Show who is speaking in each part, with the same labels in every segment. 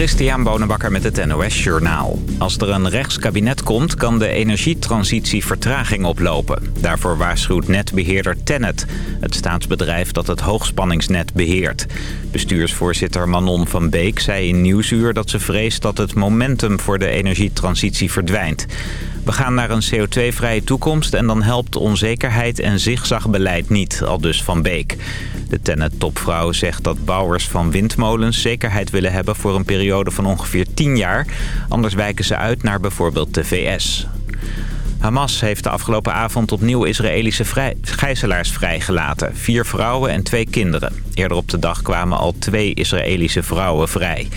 Speaker 1: Christian Bonenbakker met het NOS Journaal. Als er een rechtskabinet komt, kan de energietransitie vertraging oplopen. Daarvoor waarschuwt netbeheerder Tennet, het staatsbedrijf dat het hoogspanningsnet beheert. Bestuursvoorzitter Manon van Beek zei in Nieuwsuur dat ze vreest dat het momentum voor de energietransitie verdwijnt. We gaan naar een CO2-vrije toekomst en dan helpt onzekerheid en zigzagbeleid niet, al dus Van Beek. De Tennet-topvrouw zegt dat bouwers van windmolens zekerheid willen hebben voor een periode van ongeveer 10 jaar. Anders wijken ze uit naar bijvoorbeeld de VS. Hamas heeft de afgelopen avond opnieuw Israëlische gijzelaars vrijgelaten. Vier vrouwen en twee kinderen. Eerder op de dag kwamen al twee Israëlische vrouwen vrij.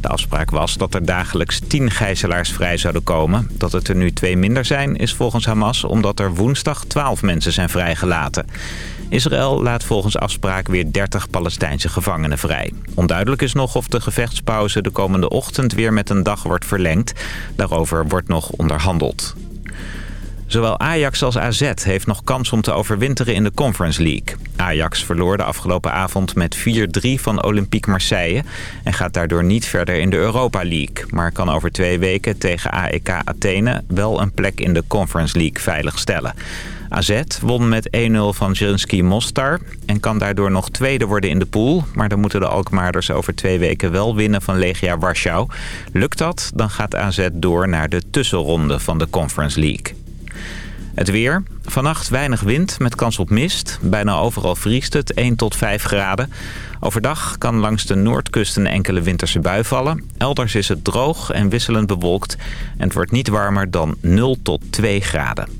Speaker 1: De afspraak was dat er dagelijks tien gijzelaars vrij zouden komen. Dat het er nu twee minder zijn is volgens Hamas omdat er woensdag twaalf mensen zijn vrijgelaten. Israël laat volgens afspraak weer 30 Palestijnse gevangenen vrij. Onduidelijk is nog of de gevechtspauze de komende ochtend weer met een dag wordt verlengd. Daarover wordt nog onderhandeld. Zowel Ajax als AZ heeft nog kans om te overwinteren in de Conference League. Ajax verloor de afgelopen avond met 4-3 van Olympique Marseille... en gaat daardoor niet verder in de Europa League... maar kan over twee weken tegen AEK Athene wel een plek in de Conference League veiligstellen. AZ won met 1-0 van Zrinski Mostar en kan daardoor nog tweede worden in de pool. Maar dan moeten de Alkmaarders over twee weken wel winnen van Legia Warschau. Lukt dat, dan gaat AZ door naar de tussenronde van de Conference League. Het weer. Vannacht weinig wind met kans op mist. Bijna overal vriest het 1 tot 5 graden. Overdag kan langs de noordkust een enkele winterse bui vallen. Elders is het droog en wisselend bewolkt. En het wordt niet warmer dan 0 tot 2 graden.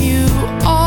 Speaker 2: you are.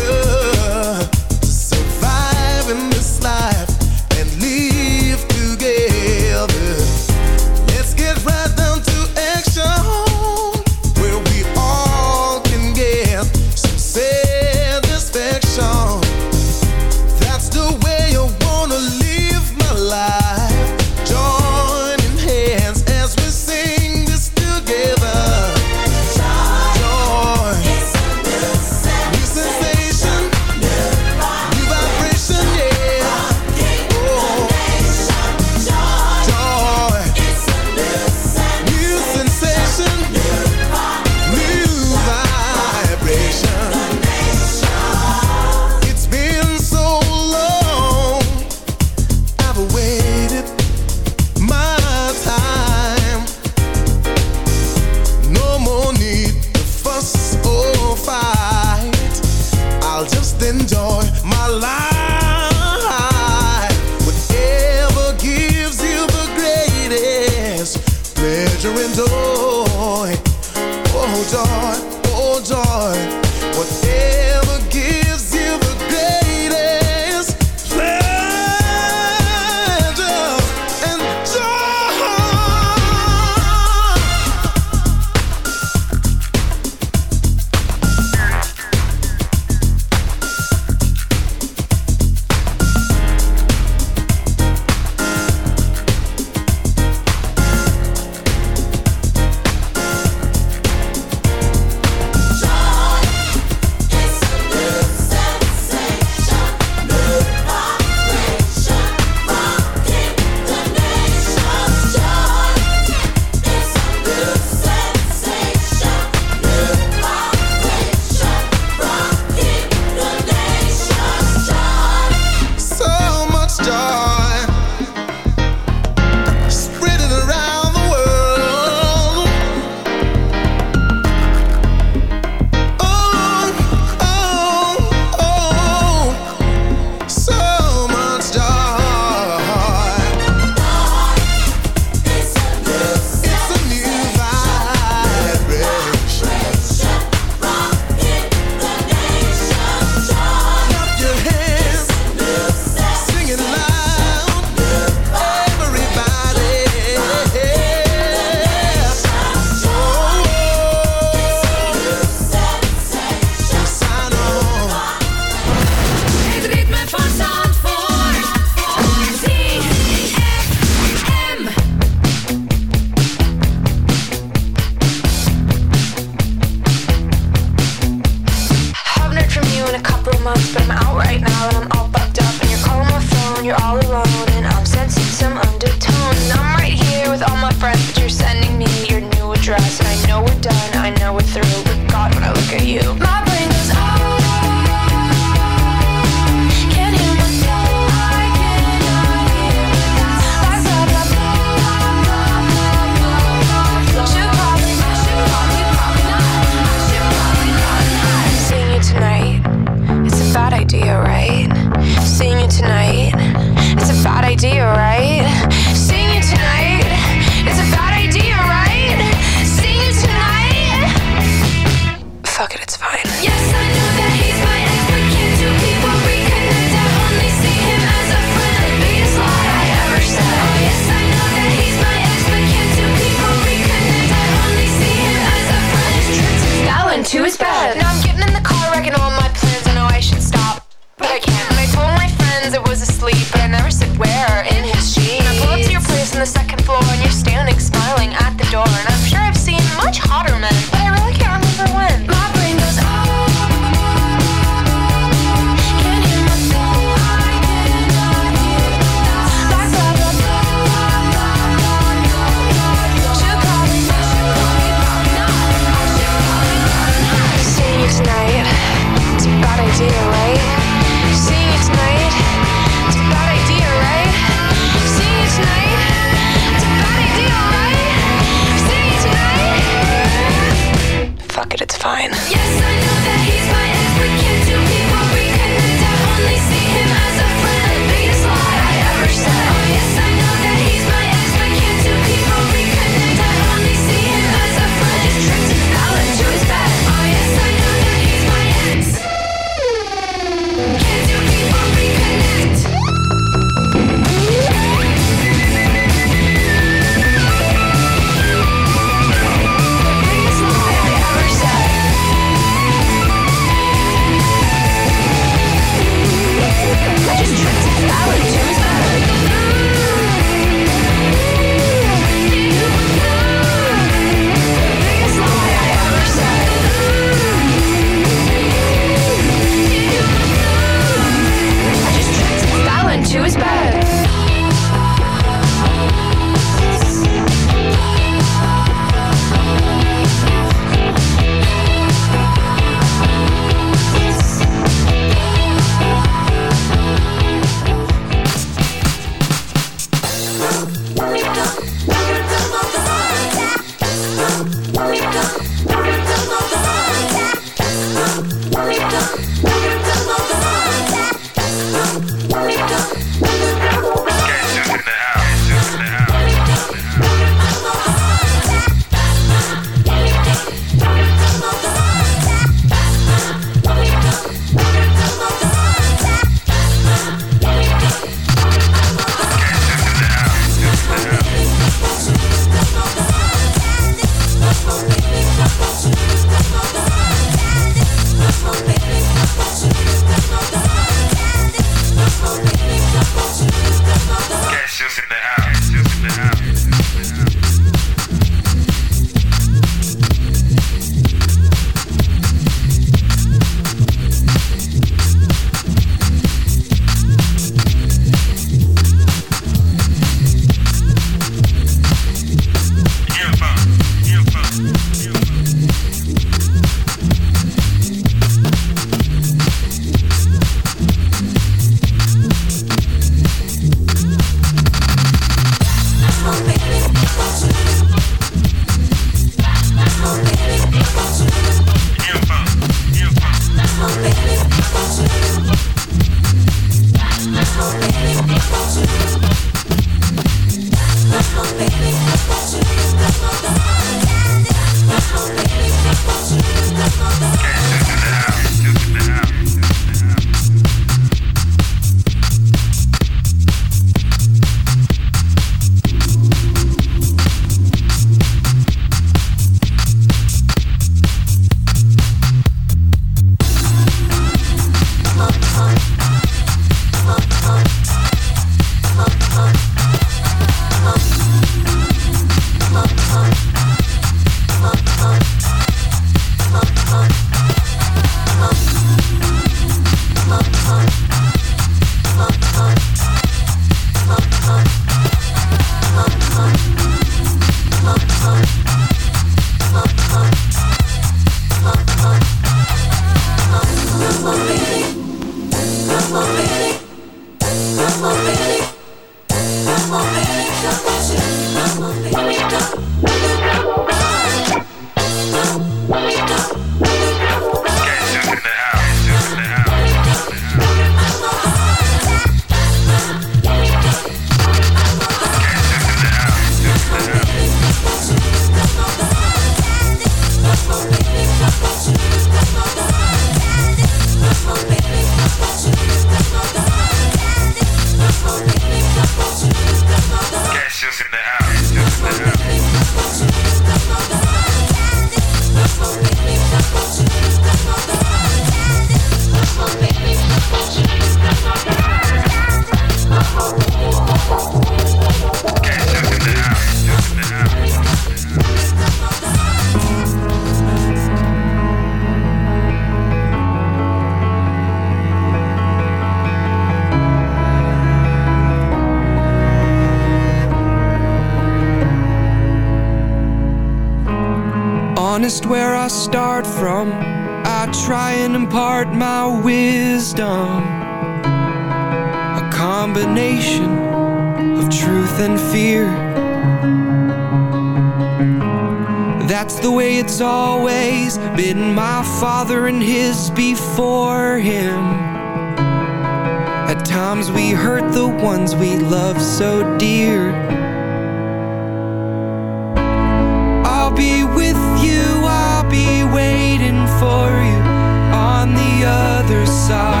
Speaker 2: Other side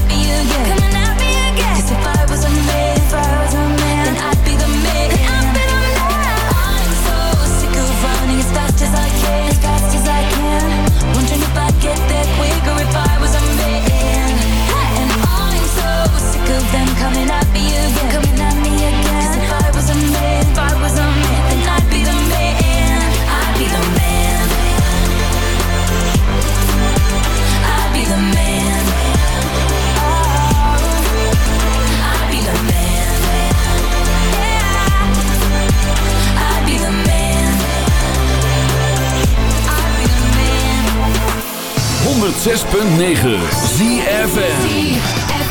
Speaker 3: 106.9
Speaker 4: ZFN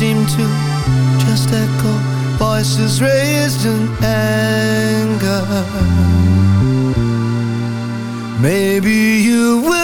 Speaker 5: seem to just echo voices raised in anger. Maybe you will.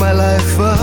Speaker 6: my life up.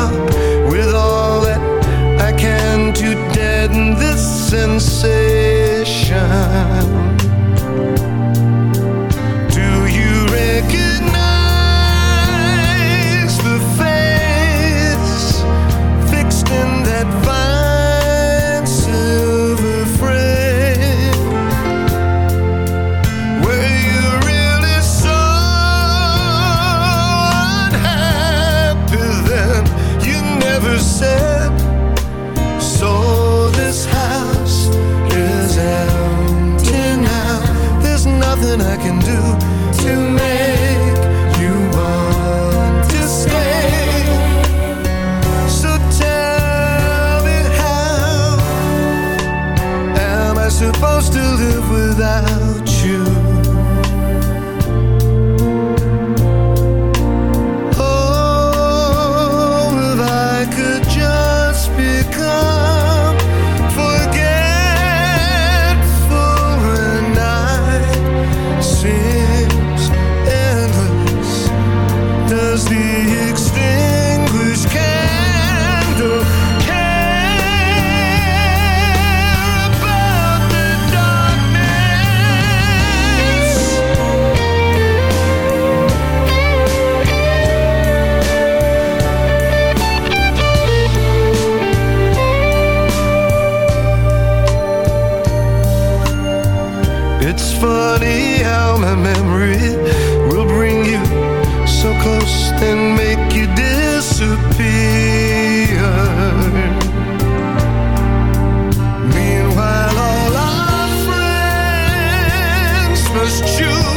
Speaker 6: first choose